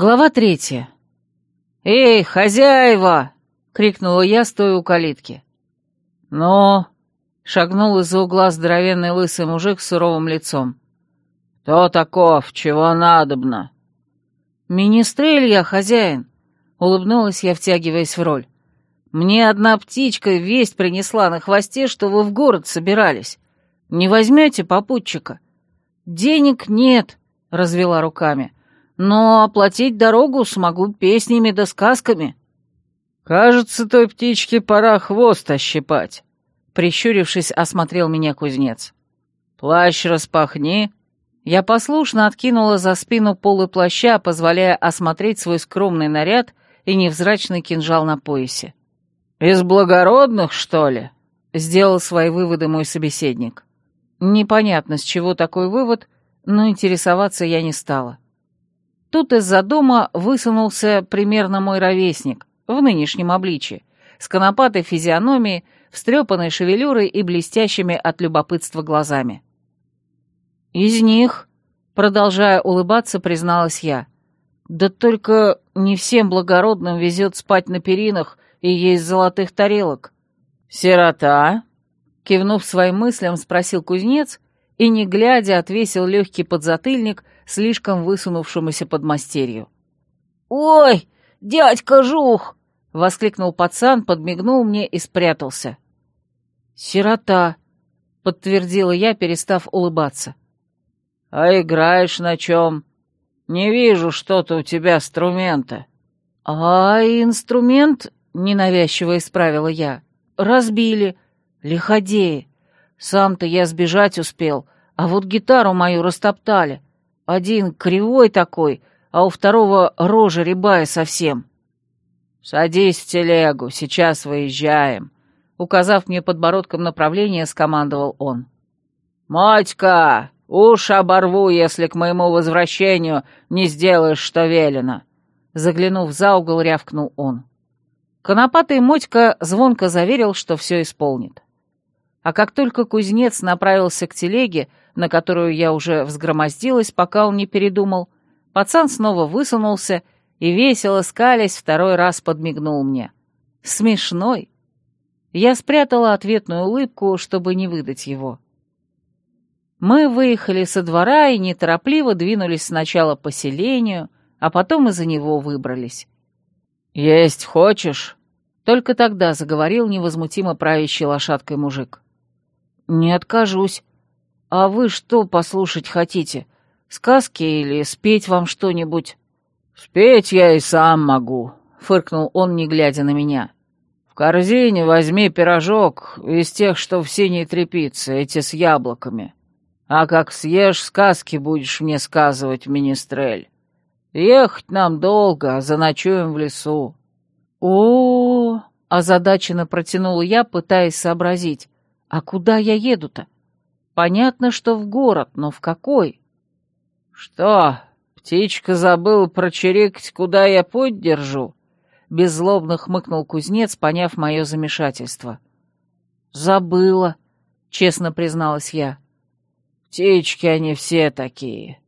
Глава третья. «Эй, хозяева!» — крикнула я, стоя у калитки. «Ну?» — шагнул из-за угла здоровенный лысый мужик с суровым лицом. «Кто таков? Чего надобно?» «Министрель я, хозяин!» — улыбнулась я, втягиваясь в роль. «Мне одна птичка весть принесла на хвосте, что вы в город собирались. Не возьмете попутчика?» «Денег нет», — развела руками но оплатить дорогу смогу песнями да сказками». «Кажется, той птичке пора хвост ощипать», — прищурившись, осмотрел меня кузнец. «Плащ распахни». Я послушно откинула за спину полы плаща, позволяя осмотреть свой скромный наряд и невзрачный кинжал на поясе. «Из благородных, что ли?» — сделал свои выводы мой собеседник. Непонятно, с чего такой вывод, но интересоваться я не стала. Тут из-за дома высунулся примерно мой ровесник, в нынешнем обличье, с конопатой физиономией, встрепанной шевелюрой и блестящими от любопытства глазами. «Из них», — продолжая улыбаться, призналась я, «да только не всем благородным везет спать на перинах и есть золотых тарелок». «Сирота?» — кивнув своим мыслям, спросил кузнец и, не глядя, отвесил легкий подзатыльник — слишком высунувшемуся под мастерью. «Ой, дядька Жух!» — воскликнул пацан, подмигнул мне и спрятался. «Сирота», — подтвердила я, перестав улыбаться. «А играешь на чем? Не вижу что-то у тебя инструмента». «А инструмент?» — ненавязчиво исправила я. «Разбили. Лиходеи. Сам-то я сбежать успел, а вот гитару мою растоптали. Один кривой такой, а у второго рожа рябая совсем. «Садись в телегу, сейчас выезжаем», — указав мне подбородком направление, скомандовал он. «Мотька, уж оборву, если к моему возвращению не сделаешь, что велено», — заглянув за угол, рявкнул он. Конопатый Мотька звонко заверил, что все исполнит. А как только кузнец направился к телеге, на которую я уже взгромоздилась, пока он не передумал, пацан снова высунулся и, весело скалясь, второй раз подмигнул мне. Смешной. Я спрятала ответную улыбку, чтобы не выдать его. Мы выехали со двора и неторопливо двинулись сначала по селению, а потом из-за него выбрались. «Есть хочешь?» Только тогда заговорил невозмутимо правящий лошадкой мужик. «Не откажусь», «А вы что послушать хотите? Сказки или спеть вам что-нибудь?» «Спеть я и сам могу», — фыркнул он, не глядя на меня. «В корзине возьми пирожок из тех, что в синей тряпице, эти с яблоками. А как съешь, сказки будешь мне сказывать, министрель. Ехать нам долго, а заночуем в лесу». «О-о-о!» — озадаченно протянула я, пытаясь сообразить. «А куда я еду-то?» Понятно, что в город, но в какой? Что, птичка забыл прочирикать, куда я путь держу? Беззлобно хмыкнул кузнец, поняв мое замешательство. Забыла, честно призналась я. Птички они все такие.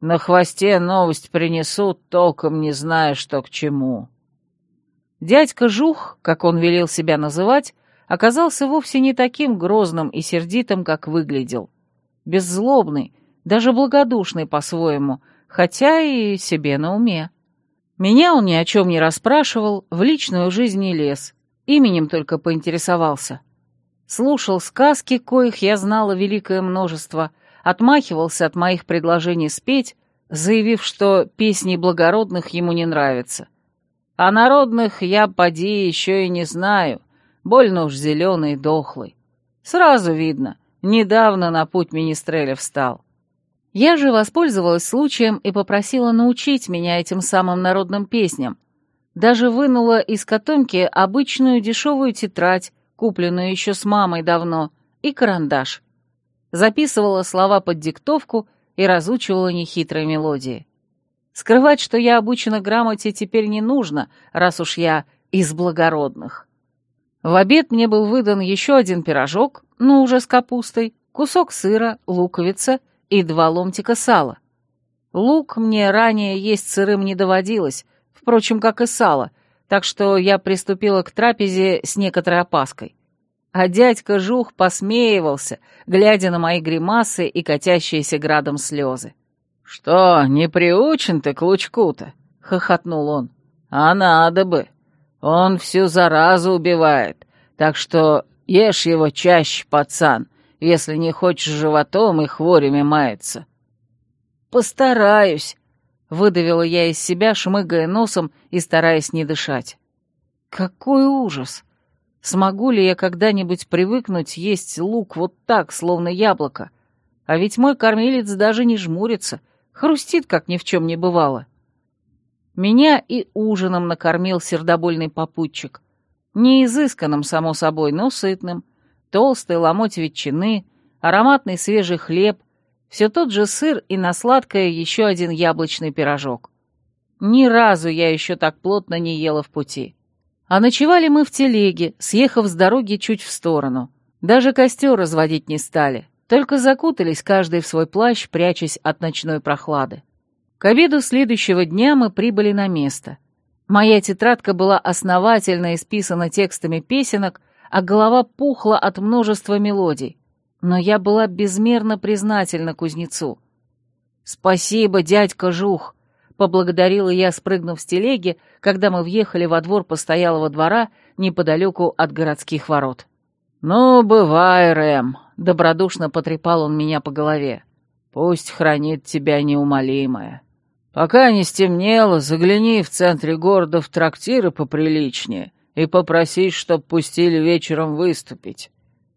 На хвосте новость принесут, толком не зная, что к чему. Дядька Жух, как он велел себя называть, оказался вовсе не таким грозным и сердитым, как выглядел. Беззлобный, даже благодушный по-своему, хотя и себе на уме. Меня он ни о чем не расспрашивал, в личную жизнь не лез, именем только поинтересовался. Слушал сказки, коих я знала великое множество, отмахивался от моих предложений спеть, заявив, что песни благородных ему не нравятся. А народных я, поди, еще и не знаю, Больно уж зеленый и дохлый. Сразу видно, недавно на путь Министреля встал. Я же воспользовалась случаем и попросила научить меня этим самым народным песням. Даже вынула из котомки обычную дешевую тетрадь, купленную еще с мамой давно, и карандаш. Записывала слова под диктовку и разучивала нехитрые мелодии. Скрывать, что я обучена грамоте, теперь не нужно, раз уж я из благородных. В обед мне был выдан еще один пирожок, но уже с капустой, кусок сыра, луковица и два ломтика сала. Лук мне ранее есть сырым не доводилось, впрочем, как и сало, так что я приступила к трапезе с некоторой опаской. А дядька Жух посмеивался, глядя на мои гримасы и катящиеся градом слезы. «Что, не приучен ты к лучку-то?» — хохотнул он. «А надо бы. Он всю заразу убивает, так что ешь его чаще, пацан, если не хочешь животом и хворями маяться». «Постараюсь», — выдавила я из себя, шмыгая носом и стараясь не дышать. «Какой ужас! Смогу ли я когда-нибудь привыкнуть есть лук вот так, словно яблоко? А ведь мой кормилец даже не жмурится, хрустит, как ни в чем не бывало». Меня и ужином накормил сердобольный попутчик. Не изысканным, само собой, но сытным. Толстый ломоть ветчины, ароматный свежий хлеб, все тот же сыр и на сладкое еще один яблочный пирожок. Ни разу я еще так плотно не ела в пути. А ночевали мы в телеге, съехав с дороги чуть в сторону. Даже костер разводить не стали, только закутались каждый в свой плащ, прячась от ночной прохлады. К обеду следующего дня мы прибыли на место. Моя тетрадка была основательно исписана текстами песенок, а голова пухла от множества мелодий но я была безмерно признательна кузнецу. «Спасибо, дядька Жух!» — поблагодарила я, спрыгнув с телеги, когда мы въехали во двор постоялого двора неподалеку от городских ворот. «Ну, бывай, Рэм!» — добродушно потрепал он меня по голове. «Пусть хранит тебя неумолимое. Пока не стемнело, загляни в центре города в трактиры поприличнее и попроси, чтоб пустили вечером выступить.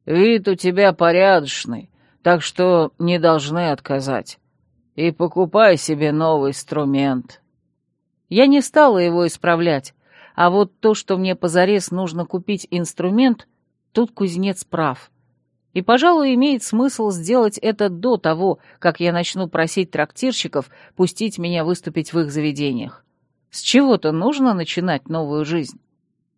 Вид у тебя порядочный, так что не должны отказать. И покупай себе новый инструмент. Я не стала его исправлять, а вот то, что мне позарез нужно купить инструмент, тут кузнец прав. И, пожалуй, имеет смысл сделать это до того, как я начну просить трактирщиков пустить меня выступить в их заведениях. С чего-то нужно начинать новую жизнь.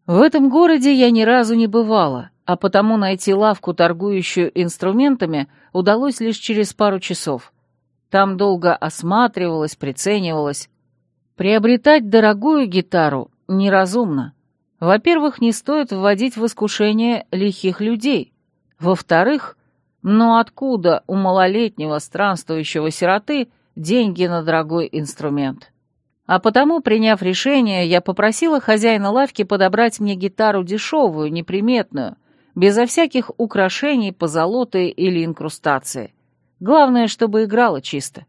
В этом городе я ни разу не бывала, а потому найти лавку, торгующую инструментами, удалось лишь через пару часов. Там долго осматривалась, приценивалась. Приобретать дорогую гитару неразумно. Во-первых, не стоит вводить в искушение лихих людей. Во-вторых, ну откуда у малолетнего странствующего сироты деньги на дорогой инструмент? А потому, приняв решение, я попросила хозяина лавки подобрать мне гитару дешевую, неприметную, безо всяких украшений, позолоты или инкрустации. Главное, чтобы играла чисто.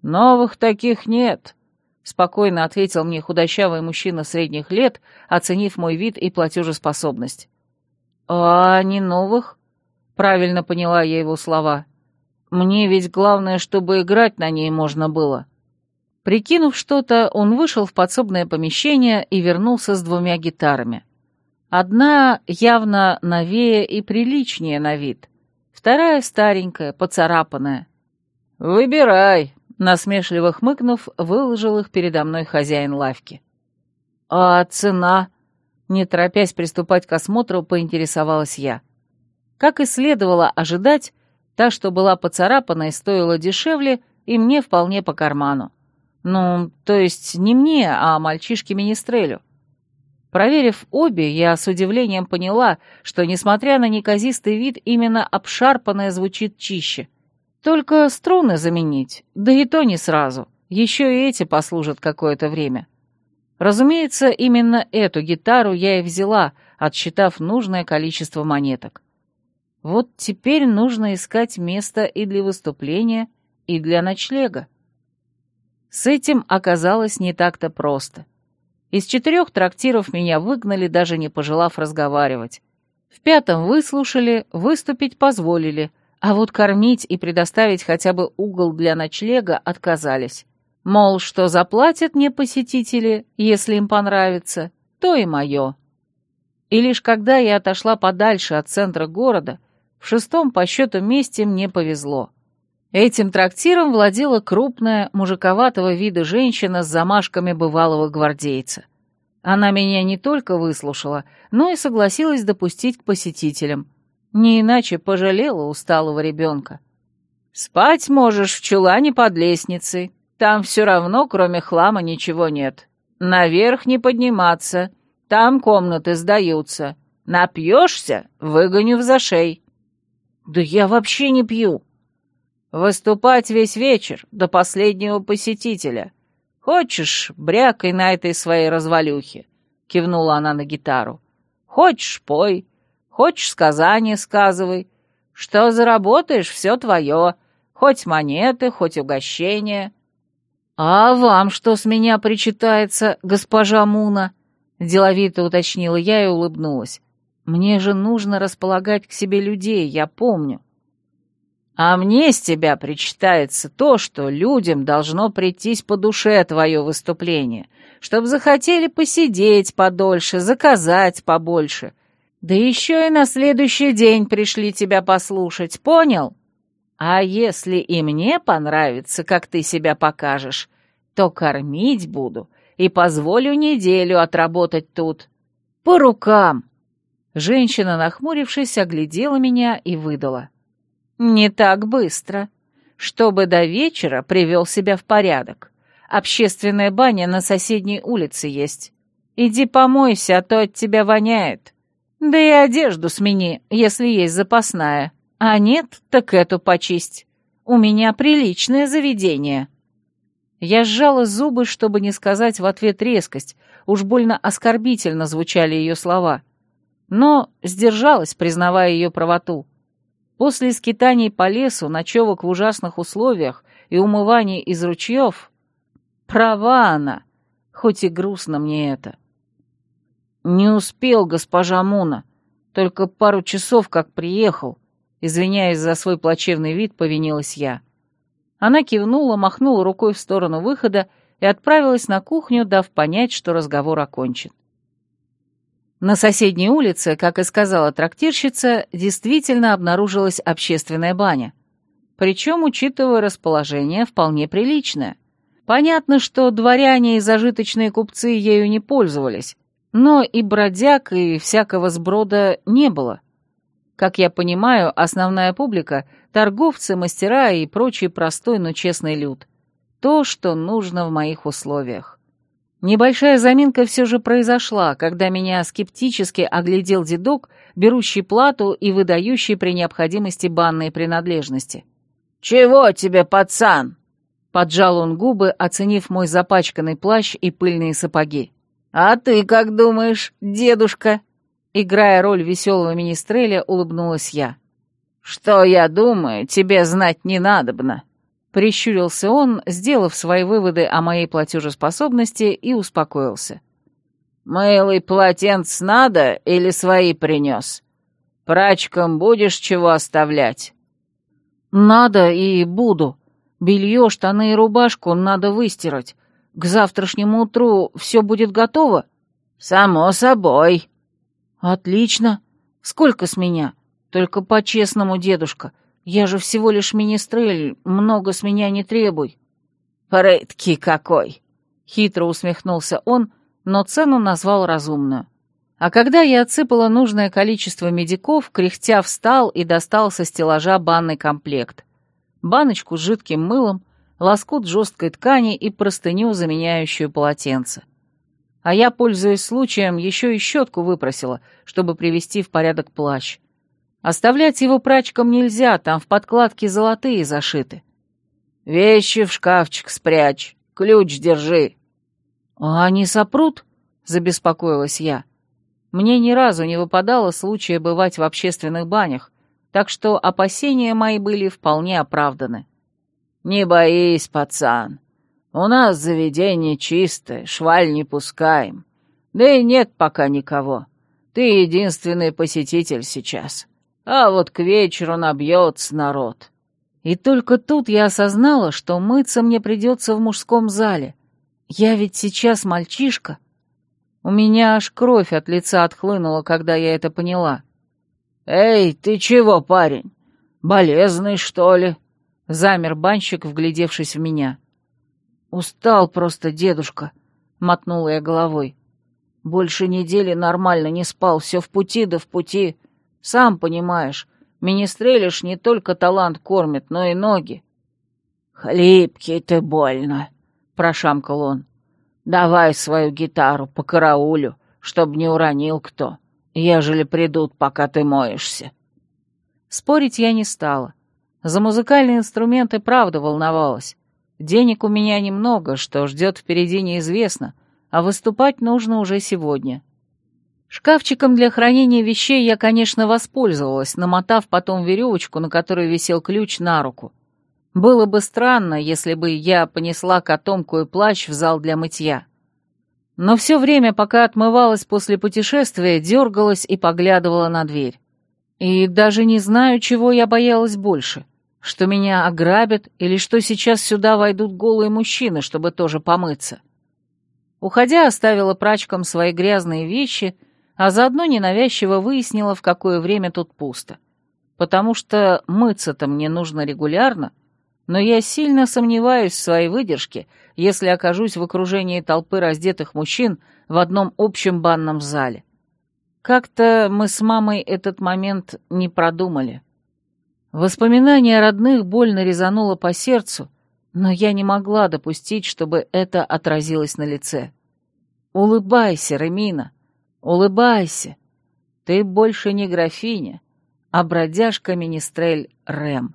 «Новых таких нет», — спокойно ответил мне худощавый мужчина средних лет, оценив мой вид и платежеспособность. «А не новых?» — правильно поняла я его слова. «Мне ведь главное, чтобы играть на ней можно было». Прикинув что-то, он вышел в подсобное помещение и вернулся с двумя гитарами. Одна явно новее и приличнее на вид, вторая старенькая, поцарапанная. «Выбирай», — насмешливо хмыкнув, выложил их передо мной хозяин лавки. «А цена?» — не торопясь приступать к осмотру, поинтересовалась я. Как и следовало ожидать, та, что была поцарапанной, стоила дешевле и мне вполне по карману. Ну, то есть не мне, а мальчишке-министрелю. Проверив обе, я с удивлением поняла, что, несмотря на неказистый вид, именно обшарпанное звучит чище. Только струны заменить, да и то не сразу. Еще и эти послужат какое-то время. Разумеется, именно эту гитару я и взяла, отсчитав нужное количество монеток. Вот теперь нужно искать место и для выступления, и для ночлега. С этим оказалось не так-то просто. Из четырех трактиров меня выгнали, даже не пожелав разговаривать. В пятом выслушали, выступить позволили, а вот кормить и предоставить хотя бы угол для ночлега отказались. Мол, что заплатят мне посетители, если им понравится, то и мое. И лишь когда я отошла подальше от центра города, в шестом по счету месте мне повезло. Этим трактиром владела крупная, мужиковатого вида женщина с замашками бывалого гвардейца. Она меня не только выслушала, но и согласилась допустить к посетителям. Не иначе пожалела усталого ребенка. «Спать можешь в чулане под лестницей», Там все равно, кроме хлама, ничего нет. Наверх не подниматься, там комнаты сдаются. Напьешься — выгоню в зашей». «Да я вообще не пью». «Выступать весь вечер, до последнего посетителя. Хочешь, брякай на этой своей развалюхе», — кивнула она на гитару. «Хочешь, пой, хочешь, сказания сказывай. Что заработаешь, все твое, хоть монеты, хоть угощения». «А вам что с меня причитается, госпожа Муна?» — деловито уточнила я и улыбнулась. «Мне же нужно располагать к себе людей, я помню». А мне с тебя причитается то, что людям должно прийтись по душе твое выступление, чтобы захотели посидеть подольше, заказать побольше. Да еще и на следующий день пришли тебя послушать, понял? А если и мне понравится, как ты себя покажешь, то кормить буду и позволю неделю отработать тут. По рукам!» Женщина, нахмурившись, оглядела меня и выдала. «Не так быстро. Чтобы до вечера привел себя в порядок. Общественная баня на соседней улице есть. Иди помойся, а то от тебя воняет. Да и одежду смени, если есть запасная. А нет, так эту почисть. У меня приличное заведение». Я сжала зубы, чтобы не сказать в ответ резкость, уж больно оскорбительно звучали ее слова. Но сдержалась, признавая ее правоту. После скитаний по лесу, ночевок в ужасных условиях и умываний из ручьев, права она, хоть и грустно мне это. Не успел госпожа Муна, только пару часов как приехал, извиняясь за свой плачевный вид, повинилась я. Она кивнула, махнула рукой в сторону выхода и отправилась на кухню, дав понять, что разговор окончен. На соседней улице, как и сказала трактирщица, действительно обнаружилась общественная баня. Причем, учитывая расположение, вполне приличное. Понятно, что дворяне и зажиточные купцы ею не пользовались, но и бродяг, и всякого сброда не было. Как я понимаю, основная публика — торговцы, мастера и прочий простой, но честный люд. То, что нужно в моих условиях. Небольшая заминка все же произошла, когда меня скептически оглядел дедок, берущий плату и выдающий при необходимости банные принадлежности. «Чего тебе, пацан?» — поджал он губы, оценив мой запачканный плащ и пыльные сапоги. «А ты как думаешь, дедушка?» Играя роль веселого министреля, улыбнулась я. «Что я думаю, тебе знать не надобно», Прищурился он, сделав свои выводы о моей платежеспособности, и успокоился. «Мылый полотенц надо или свои принес? Прачкам будешь чего оставлять?» «Надо и буду. Белье, штаны и рубашку надо выстирать. К завтрашнему утру все будет готово?» «Само собой». «Отлично. Сколько с меня? Только по-честному, дедушка. Я же всего лишь министрель, много с меня не требуй». «Прытки какой!» — хитро усмехнулся он, но цену назвал разумную. А когда я отсыпала нужное количество медиков, кряхтя встал и достал со стеллажа банный комплект. Баночку с жидким мылом, лоскут жесткой ткани и простыню, заменяющую полотенце. А я, пользуясь случаем, еще и щетку выпросила, чтобы привести в порядок плащ. Оставлять его прачкам нельзя, там в подкладке золотые зашиты. Вещи в шкафчик спрячь, ключ держи. А они сопрут? Забеспокоилась я. Мне ни разу не выпадало случая бывать в общественных банях, так что опасения мои были вполне оправданы. «Не боись, пацан. У нас заведение чистое, шваль не пускаем. Да и нет пока никого. Ты единственный посетитель сейчас а вот к вечеру набьется народ. И только тут я осознала, что мыться мне придется в мужском зале. Я ведь сейчас мальчишка. У меня аж кровь от лица отхлынула, когда я это поняла. «Эй, ты чего, парень? Болезный, что ли?» Замер банщик, вглядевшись в меня. «Устал просто, дедушка», — мотнула я головой. «Больше недели нормально не спал, все в пути да в пути. Сам понимаешь, министрелиш не только талант кормит, но и ноги. «Хлипкий ты больно», — прошамкал он. «Давай свою гитару по караулю, чтоб не уронил кто, ежели придут, пока ты моешься». Спорить я не стала. За музыкальные инструменты правда волновалась. Денег у меня немного, что ждет впереди неизвестно, а выступать нужно уже сегодня. Шкафчиком для хранения вещей я, конечно, воспользовалась, намотав потом веревочку, на которой висел ключ, на руку. Было бы странно, если бы я понесла котомку и плащ в зал для мытья. Но все время, пока отмывалась после путешествия, дергалась и поглядывала на дверь. И даже не знаю, чего я боялась больше что меня ограбят или что сейчас сюда войдут голые мужчины, чтобы тоже помыться. Уходя, оставила прачкам свои грязные вещи, а заодно ненавязчиво выяснила, в какое время тут пусто. Потому что мыться-то мне нужно регулярно, но я сильно сомневаюсь в своей выдержке, если окажусь в окружении толпы раздетых мужчин в одном общем банном зале. Как-то мы с мамой этот момент не продумали. Воспоминание о родных больно резануло по сердцу, но я не могла допустить, чтобы это отразилось на лице. «Улыбайся, Ремина, улыбайся. Ты больше не графиня, а бродяжка Министрель Рэм».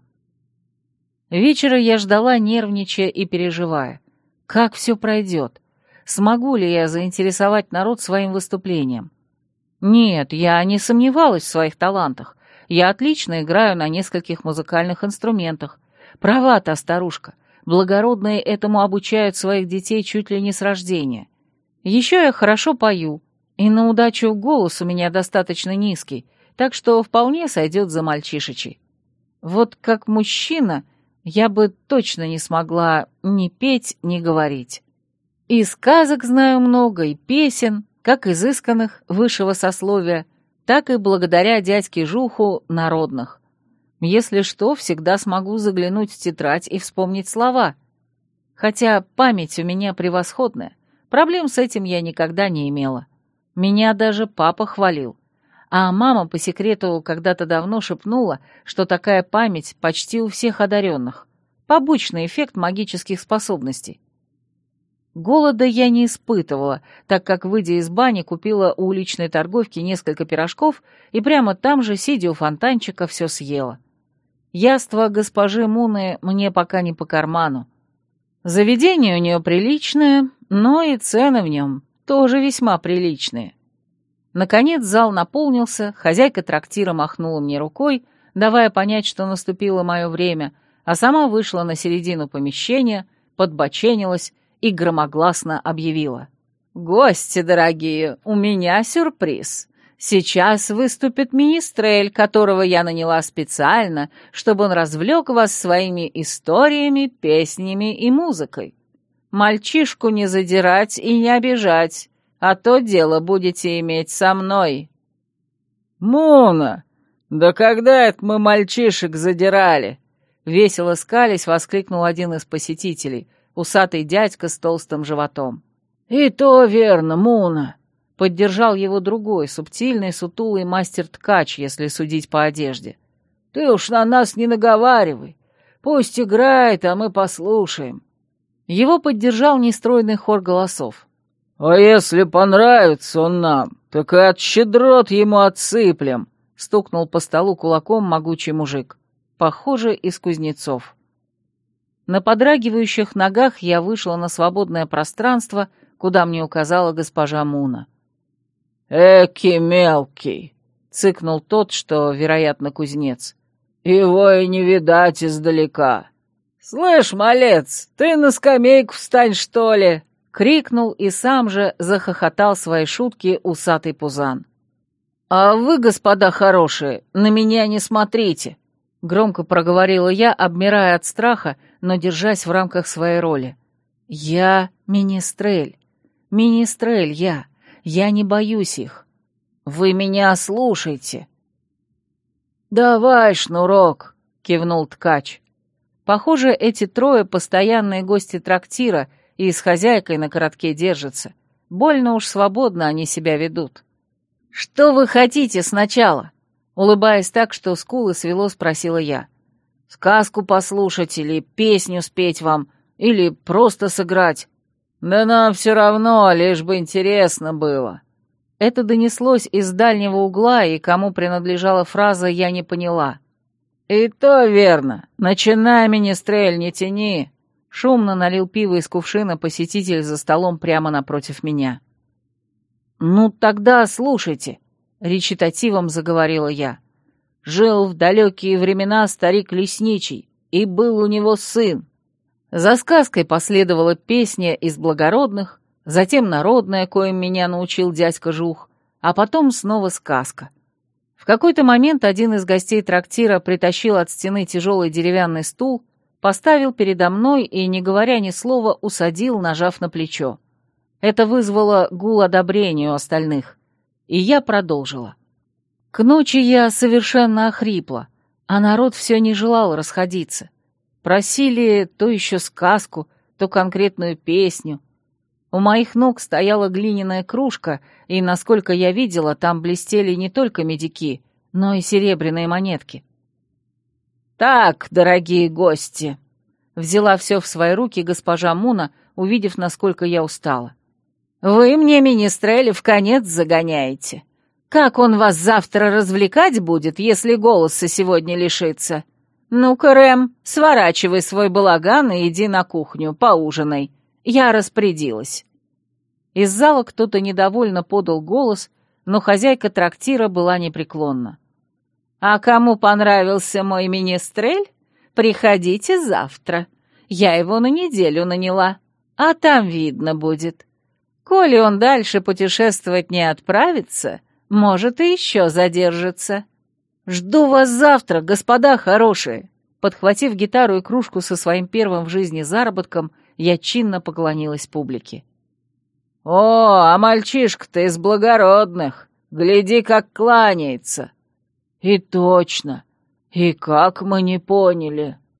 Вечера я ждала, нервничая и переживая. Как все пройдет? Смогу ли я заинтересовать народ своим выступлением? Нет, я не сомневалась в своих талантах. Я отлично играю на нескольких музыкальных инструментах. Права та старушка. Благородные этому обучают своих детей чуть ли не с рождения. Еще я хорошо пою, и на удачу голос у меня достаточно низкий, так что вполне сойдет за мальчишечий. Вот как мужчина я бы точно не смогла ни петь, ни говорить. И сказок знаю много, и песен, как изысканных, высшего сословия, так и благодаря дядьке Жуху народных. Если что, всегда смогу заглянуть в тетрадь и вспомнить слова. Хотя память у меня превосходная, проблем с этим я никогда не имела. Меня даже папа хвалил. А мама по секрету когда-то давно шепнула, что такая память почти у всех одаренных. Побочный эффект магических способностей. Голода я не испытывала, так как, выйдя из бани, купила у уличной торговки несколько пирожков и прямо там же, сидя у фонтанчика, все съела. Яство госпожи Муны мне пока не по карману. Заведение у нее приличное, но и цены в нем тоже весьма приличные. Наконец зал наполнился, хозяйка трактира махнула мне рукой, давая понять, что наступило мое время, а сама вышла на середину помещения, подбоченилась и громогласно объявила. «Гости дорогие, у меня сюрприз. Сейчас выступит министрель, которого я наняла специально, чтобы он развлек вас своими историями, песнями и музыкой. Мальчишку не задирать и не обижать, а то дело будете иметь со мной». «Муна, да когда это мы мальчишек задирали?» Весело скались, воскликнул один из посетителей, усатый дядька с толстым животом. «И то верно, Муна!» — поддержал его другой, субтильный, сутулый мастер-ткач, если судить по одежде. «Ты уж на нас не наговаривай. Пусть играет, а мы послушаем». Его поддержал нестройный хор голосов. «А если понравится он нам, так и от щедрот ему отсыплем», — стукнул по столу кулаком могучий мужик. Похоже, из кузнецов. На подрагивающих ногах я вышла на свободное пространство, куда мне указала госпожа Муна. «Эки мелкий!» — цыкнул тот, что, вероятно, кузнец. «Его и не видать издалека!» «Слышь, малец, ты на скамейку встань, что ли?» — крикнул и сам же захохотал свои шутки усатый пузан. «А вы, господа хорошие, на меня не смотрите!» — громко проговорила я, обмирая от страха, но держась в рамках своей роли. «Я министрель. Министрель я. Я не боюсь их. Вы меня слушайте». «Давай, Шнурок», — кивнул ткач. Похоже, эти трое — постоянные гости трактира и с хозяйкой на коротке держатся. Больно уж свободно они себя ведут. «Что вы хотите сначала?» Улыбаясь так, что скулы свело, спросила я. Сказку послушать или песню спеть вам, или просто сыграть. Да нам все равно, лишь бы интересно было. Это донеслось из дальнего угла, и кому принадлежала фраза, я не поняла. «И то верно. Начинай, министрель, не тяни!» Шумно налил пиво из кувшина посетитель за столом прямо напротив меня. «Ну, тогда слушайте», — речитативом заговорила я. «Жил в далекие времена старик лесничий, и был у него сын. За сказкой последовала песня из благородных, затем народная, коим меня научил дядька Жух, а потом снова сказка. В какой-то момент один из гостей трактира притащил от стены тяжелый деревянный стул, поставил передо мной и, не говоря ни слова, усадил, нажав на плечо. Это вызвало гул одобрения у остальных, и я продолжила. К ночи я совершенно охрипла, а народ все не желал расходиться. Просили то еще сказку, то конкретную песню, у моих ног стояла глиняная кружка, и, насколько я видела, там блестели не только медики, но и серебряные монетки. «Так, дорогие гости!» — взяла все в свои руки госпожа Муна, увидев, насколько я устала. «Вы мне, министрели, в конец загоняете. Как он вас завтра развлекать будет, если голоса сегодня лишится? Ну-ка, Рэм, сворачивай свой балаган и иди на кухню, поужинай. Я распорядилась. Из зала кто-то недовольно подал голос, но хозяйка трактира была непреклонна. «А кому понравился мой министрель, приходите завтра. Я его на неделю наняла, а там видно будет. Коли он дальше путешествовать не отправится, может и еще задержится. Жду вас завтра, господа хорошие!» Подхватив гитару и кружку со своим первым в жизни заработком, я чинно поклонилась публике. «О, а мальчишка-то из благородных! Гляди, как кланяется!» «И точно! И как мы не поняли!»